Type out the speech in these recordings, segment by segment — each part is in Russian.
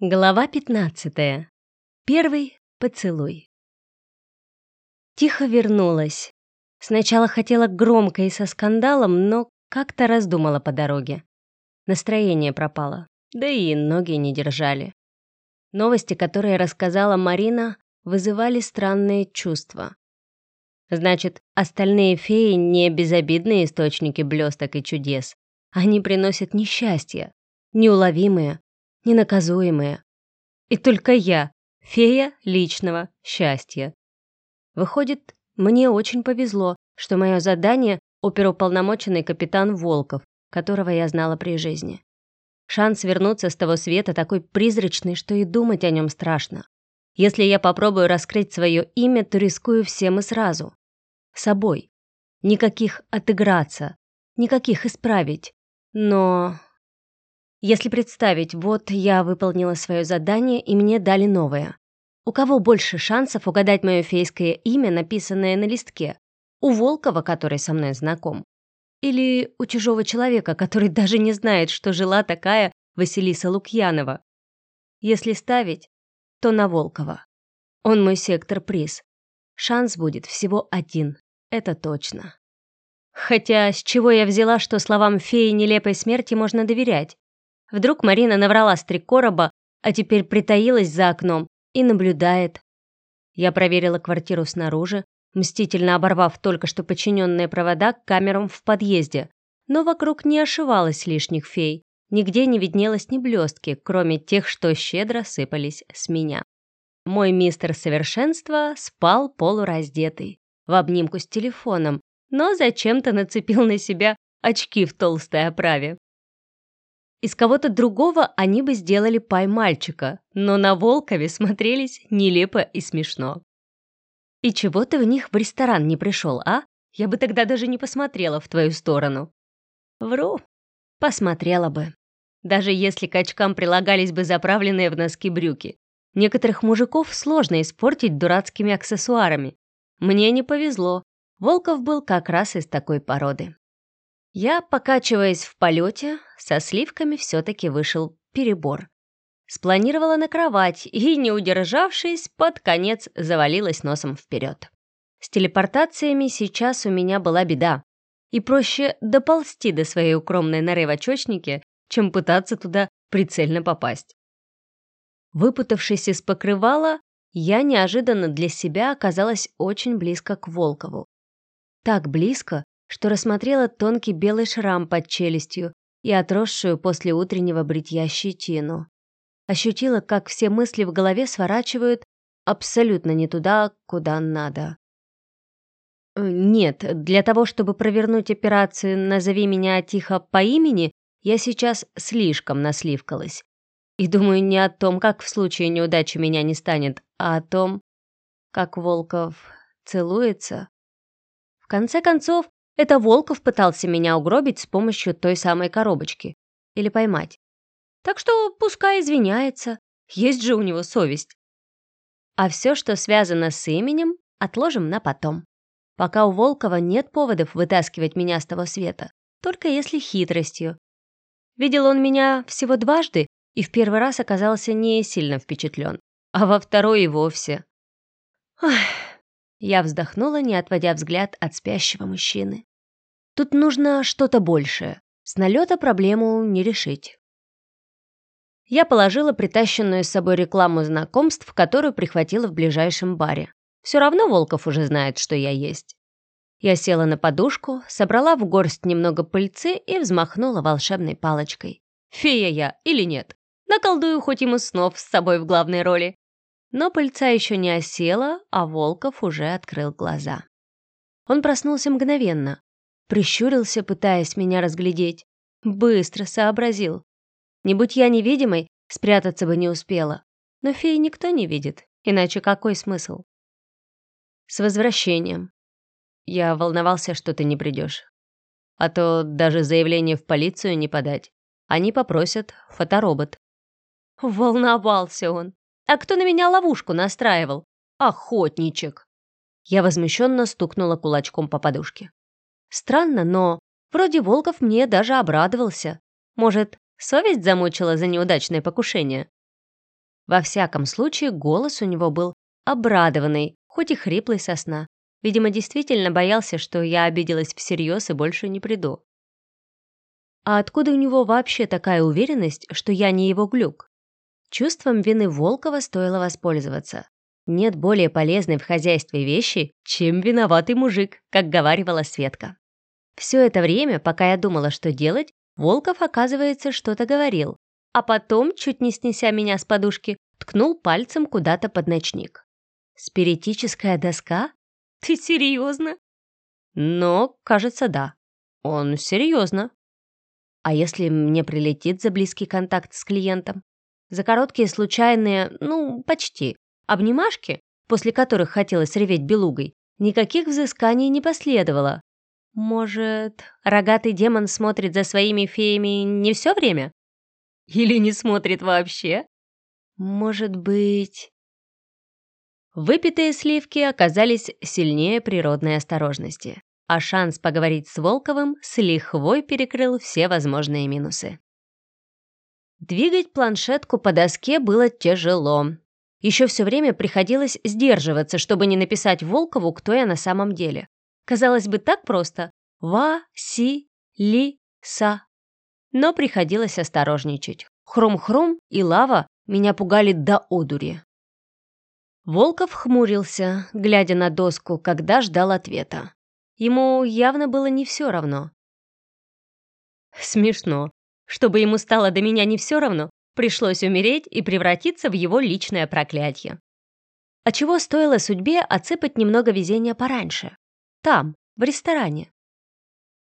Глава 15. Первый поцелуй. Тихо вернулась. Сначала хотела громко и со скандалом, но как-то раздумала по дороге. Настроение пропало, да и ноги не держали. Новости, которые рассказала Марина, вызывали странные чувства. Значит, остальные феи не безобидные источники блесток и чудес. Они приносят несчастье, неуловимые, ненаказуемые. И только я, фея личного счастья. Выходит, мне очень повезло, что мое задание — оперуполномоченный капитан Волков, которого я знала при жизни. Шанс вернуться с того света такой призрачный, что и думать о нем страшно. Если я попробую раскрыть свое имя, то рискую всем и сразу. Собой. Никаких отыграться, никаких исправить. Но если представить, вот я выполнила свое задание, и мне дали новое. У кого больше шансов угадать мое фейское имя, написанное на листке? У Волкова, который со мной знаком? Или у чужого человека, который даже не знает, что жила такая Василиса Лукьянова? Если ставить, то на Волкова. Он мой сектор-приз. Шанс будет всего один, это точно. Хотя с чего я взяла, что словам феи нелепой смерти можно доверять? Вдруг Марина наврала с три короба, а теперь притаилась за окном и наблюдает. Я проверила квартиру снаружи, мстительно оборвав только что подчиненные провода к камерам в подъезде, но вокруг не ошивалось лишних фей, нигде не виднелось ни блестки, кроме тех, что щедро сыпались с меня. Мой мистер совершенства спал полураздетый, в обнимку с телефоном, но зачем-то нацепил на себя очки в толстой оправе. Из кого-то другого они бы сделали пай мальчика, но на Волкове смотрелись нелепо и смешно. «И чего ты в них в ресторан не пришел, а? Я бы тогда даже не посмотрела в твою сторону». «Вру. Посмотрела бы. Даже если к очкам прилагались бы заправленные в носки брюки. Некоторых мужиков сложно испортить дурацкими аксессуарами. Мне не повезло. Волков был как раз из такой породы. Я, покачиваясь в полете, со сливками все-таки вышел перебор. Спланировала на кровать и, не удержавшись, под конец завалилась носом вперед. С телепортациями сейчас у меня была беда. И проще доползти до своей укромной норы в очочнике, чем пытаться туда прицельно попасть. Выпутавшись из покрывала, я неожиданно для себя оказалась очень близко к Волкову. Так близко, что рассмотрела тонкий белый шрам под челюстью и отросшую после утреннего бритья щетину. Ощутила, как все мысли в голове сворачивают абсолютно не туда, куда надо. Э, нет, для того, чтобы провернуть операцию «Назови меня тихо по имени», я сейчас слишком насливкалась. И думаю не о том, как в случае неудачи меня не станет, а о том, как Волков целуется. В конце концов, это Волков пытался меня угробить с помощью той самой коробочки. Или поймать. Так что пускай извиняется. Есть же у него совесть. А все, что связано с именем, отложим на потом. Пока у Волкова нет поводов вытаскивать меня с того света. Только если хитростью. Видел он меня всего дважды и в первый раз оказался не сильно впечатлен. А во второй и вовсе. Ох, я вздохнула, не отводя взгляд от спящего мужчины. Тут нужно что-то большее. С налета проблему не решить. Я положила притащенную с собой рекламу знакомств, которую прихватила в ближайшем баре. Все равно Волков уже знает, что я есть. Я села на подушку, собрала в горсть немного пыльцы и взмахнула волшебной палочкой. Фея я или нет? Наколдую хоть ему снов с собой в главной роли. Но пыльца еще не осела, а Волков уже открыл глаза. Он проснулся мгновенно, Прищурился, пытаясь меня разглядеть. Быстро сообразил. Не будь я невидимой, спрятаться бы не успела. Но феи никто не видит, иначе какой смысл? С возвращением. Я волновался, что ты не придешь. А то даже заявление в полицию не подать. Они попросят фоторобот. Волновался он. А кто на меня ловушку настраивал? Охотничек. Я возмущенно стукнула кулачком по подушке. Странно, но вроде Волков мне даже обрадовался. Может, совесть замучила за неудачное покушение? Во всяком случае, голос у него был обрадованный, хоть и хриплый со сна. Видимо, действительно боялся, что я обиделась всерьез и больше не приду. А откуда у него вообще такая уверенность, что я не его глюк? Чувством вины Волкова стоило воспользоваться. Нет более полезной в хозяйстве вещи, чем виноватый мужик, как говаривала Светка. Все это время, пока я думала, что делать, Волков, оказывается, что-то говорил, а потом, чуть не снеся меня с подушки, ткнул пальцем куда-то под ночник. «Спиритическая доска? Ты серьезно?» Но, кажется, да. Он серьезно. А если мне прилетит за близкий контакт с клиентом? За короткие случайные, ну, почти, обнимашки, после которых хотелось реветь белугой, никаких взысканий не последовало. Может, рогатый демон смотрит за своими феями не все время? Или не смотрит вообще? Может быть... Выпитые сливки оказались сильнее природной осторожности, а шанс поговорить с Волковым с лихвой перекрыл все возможные минусы. Двигать планшетку по доске было тяжело. Еще все время приходилось сдерживаться, чтобы не написать Волкову, кто я на самом деле. Казалось бы, так просто. Ва-си-ли-са но приходилось осторожничать. Хром-хром и лава меня пугали до одури. Волков хмурился, глядя на доску, когда ждал ответа. Ему явно было не все равно. Смешно. Чтобы ему стало до меня не все равно, пришлось умереть и превратиться в его личное проклятие. А чего стоило судьбе отсыпать немного везения пораньше? Там, в ресторане.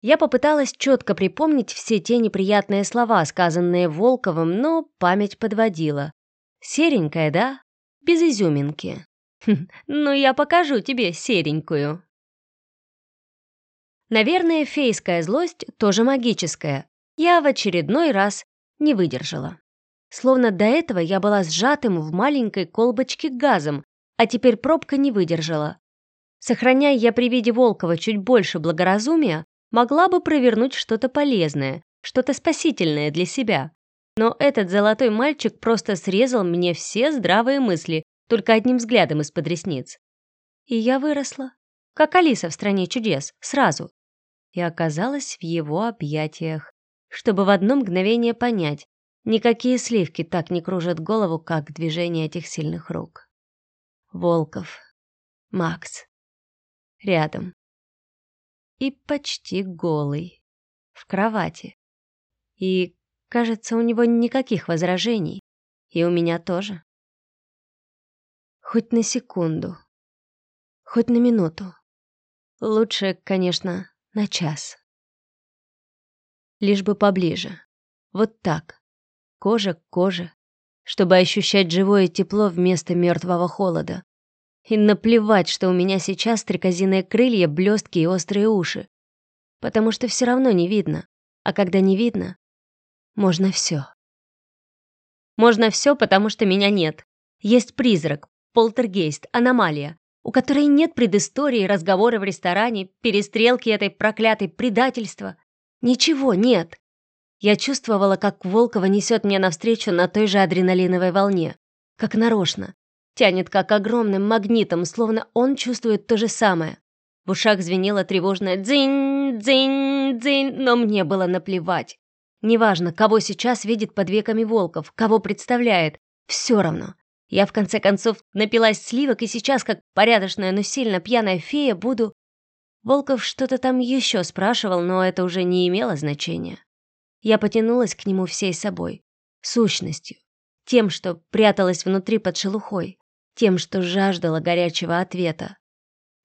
Я попыталась четко припомнить все те неприятные слова, сказанные Волковым, но память подводила. Серенькая, да? Без изюминки. Хм, ну, я покажу тебе серенькую. Наверное, фейская злость тоже магическая. Я в очередной раз не выдержала. Словно до этого я была сжатым в маленькой колбочке газом, а теперь пробка не выдержала. Сохраняя я при виде Волкова чуть больше благоразумия, могла бы провернуть что-то полезное, что-то спасительное для себя. Но этот золотой мальчик просто срезал мне все здравые мысли только одним взглядом из-под ресниц. И я выросла, как Алиса в «Стране чудес», сразу. И оказалась в его объятиях, чтобы в одно мгновение понять, никакие сливки так не кружат голову, как движение этих сильных рук. Волков. Макс. Рядом и почти голый, в кровати. И, кажется, у него никаких возражений, и у меня тоже. Хоть на секунду, хоть на минуту. Лучше, конечно, на час. Лишь бы поближе. Вот так. Кожа к коже, чтобы ощущать живое тепло вместо мертвого холода. И наплевать, что у меня сейчас стрекозиные крылья, блестки и острые уши. Потому что все равно не видно. А когда не видно, можно все. Можно все, потому что меня нет. Есть призрак, полтергейст, аномалия, у которой нет предыстории, разговора в ресторане, перестрелки этой проклятой предательства. Ничего нет. Я чувствовала, как Волкова несет мне навстречу на той же адреналиновой волне. Как нарочно. Тянет как огромным магнитом, словно он чувствует то же самое. В ушах звенело тревожное «дзынь, дзынь, дзынь», но мне было наплевать. Неважно, кого сейчас видит под веками Волков, кого представляет, все равно. Я, в конце концов, напилась сливок, и сейчас, как порядочная, но сильно пьяная фея, буду... Волков что-то там еще спрашивал, но это уже не имело значения. Я потянулась к нему всей собой, сущностью, тем, что пряталась внутри под шелухой тем, что жаждала горячего ответа.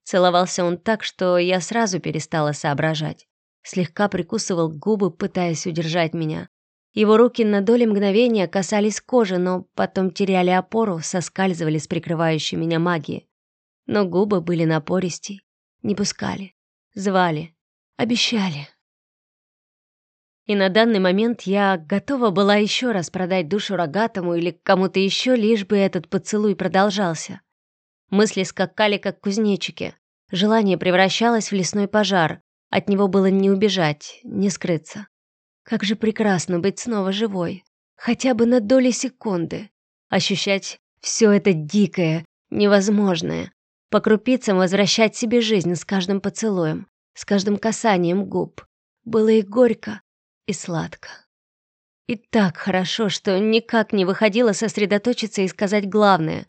Целовался он так, что я сразу перестала соображать. Слегка прикусывал губы, пытаясь удержать меня. Его руки на доли мгновения касались кожи, но потом теряли опору, соскальзывали с прикрывающей меня магии. Но губы были напористей, не пускали, звали, обещали. И на данный момент я готова была еще раз продать душу рогатому или кому-то еще, лишь бы этот поцелуй продолжался. Мысли скакали, как кузнечики. Желание превращалось в лесной пожар. От него было не убежать, не скрыться. Как же прекрасно быть снова живой. Хотя бы на доли секунды. Ощущать все это дикое, невозможное. По крупицам возвращать себе жизнь с каждым поцелуем, с каждым касанием губ. Было и горько, и сладко. И так хорошо, что никак не выходило сосредоточиться и сказать главное.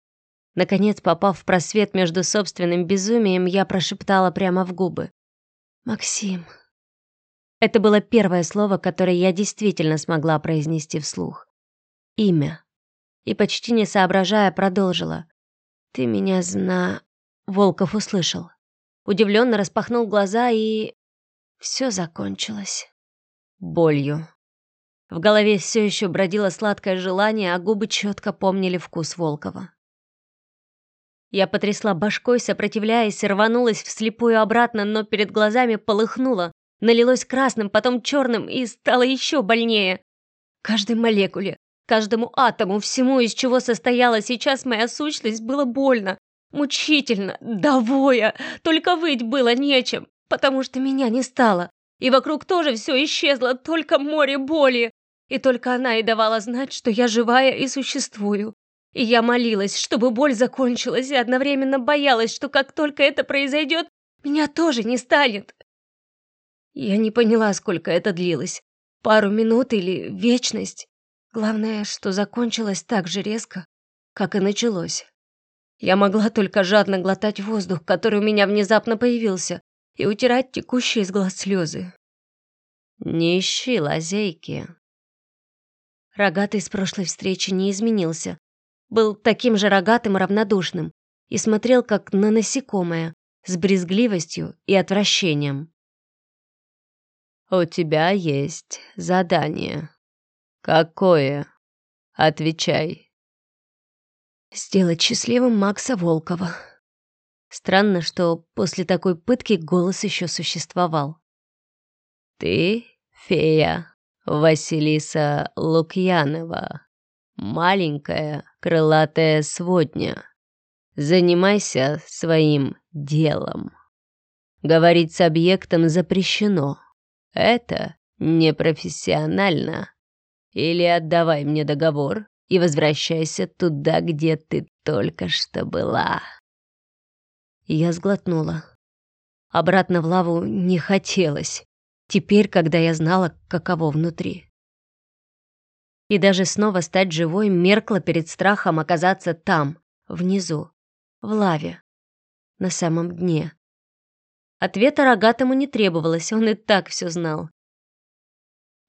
Наконец, попав в просвет между собственным безумием, я прошептала прямо в губы. «Максим». Это было первое слово, которое я действительно смогла произнести вслух. Имя. И почти не соображая, продолжила. «Ты меня зна...» Волков услышал. Удивленно распахнул глаза и... Все закончилось. Болью. В голове все еще бродило сладкое желание, а губы четко помнили вкус Волкова. Я потрясла башкой, сопротивляясь, рванулась вслепую обратно, но перед глазами полыхнуло, налилось красным, потом черным и стало еще больнее. Каждой молекуле, каждому атому, всему, из чего состояла сейчас моя сущность, было больно, мучительно, довоя, только выть было нечем, потому что меня не стало. И вокруг тоже все исчезло, только море боли. И только она и давала знать, что я живая и существую. И я молилась, чтобы боль закончилась, и одновременно боялась, что как только это произойдет, меня тоже не станет. Я не поняла, сколько это длилось. Пару минут или вечность. Главное, что закончилось так же резко, как и началось. Я могла только жадно глотать воздух, который у меня внезапно появился, и утирать текущие из глаз слезы. «Не ищи лазейки». Рогатый с прошлой встречи не изменился. Был таким же рогатым и равнодушным и смотрел как на насекомое, с брезгливостью и отвращением. «У тебя есть задание. Какое? Отвечай». «Сделать счастливым Макса Волкова», Странно, что после такой пытки голос еще существовал. «Ты фея Василиса Лукьянова, маленькая крылатая сводня. Занимайся своим делом. Говорить с объектом запрещено. Это непрофессионально. Или отдавай мне договор и возвращайся туда, где ты только что была». Я сглотнула. Обратно в лаву не хотелось. Теперь, когда я знала, каково внутри. И даже снова стать живой меркла перед страхом оказаться там, внизу, в лаве, на самом дне. Ответа рогатому не требовалось, он и так все знал.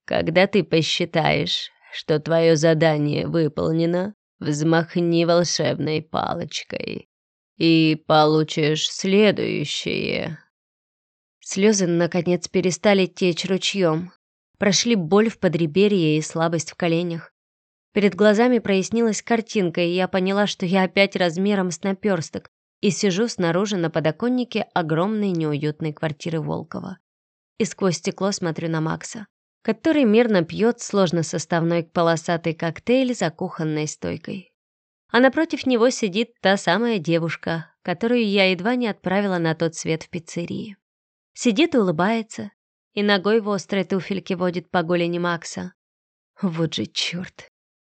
Когда ты посчитаешь, что твое задание выполнено, взмахни волшебной палочкой и получишь следующее». Слезы, наконец, перестали течь ручьем. Прошли боль в подреберье и слабость в коленях. Перед глазами прояснилась картинка, и я поняла, что я опять размером с наперсток и сижу снаружи на подоконнике огромной неуютной квартиры Волкова. И сквозь стекло смотрю на Макса, который мирно пьет сложно составной полосатый коктейль за кухонной стойкой а напротив него сидит та самая девушка, которую я едва не отправила на тот свет в пиццерии. Сидит и улыбается, и ногой в острой туфельке водит по голени Макса. Вот же черт!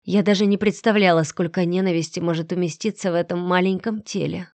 Я даже не представляла, сколько ненависти может уместиться в этом маленьком теле.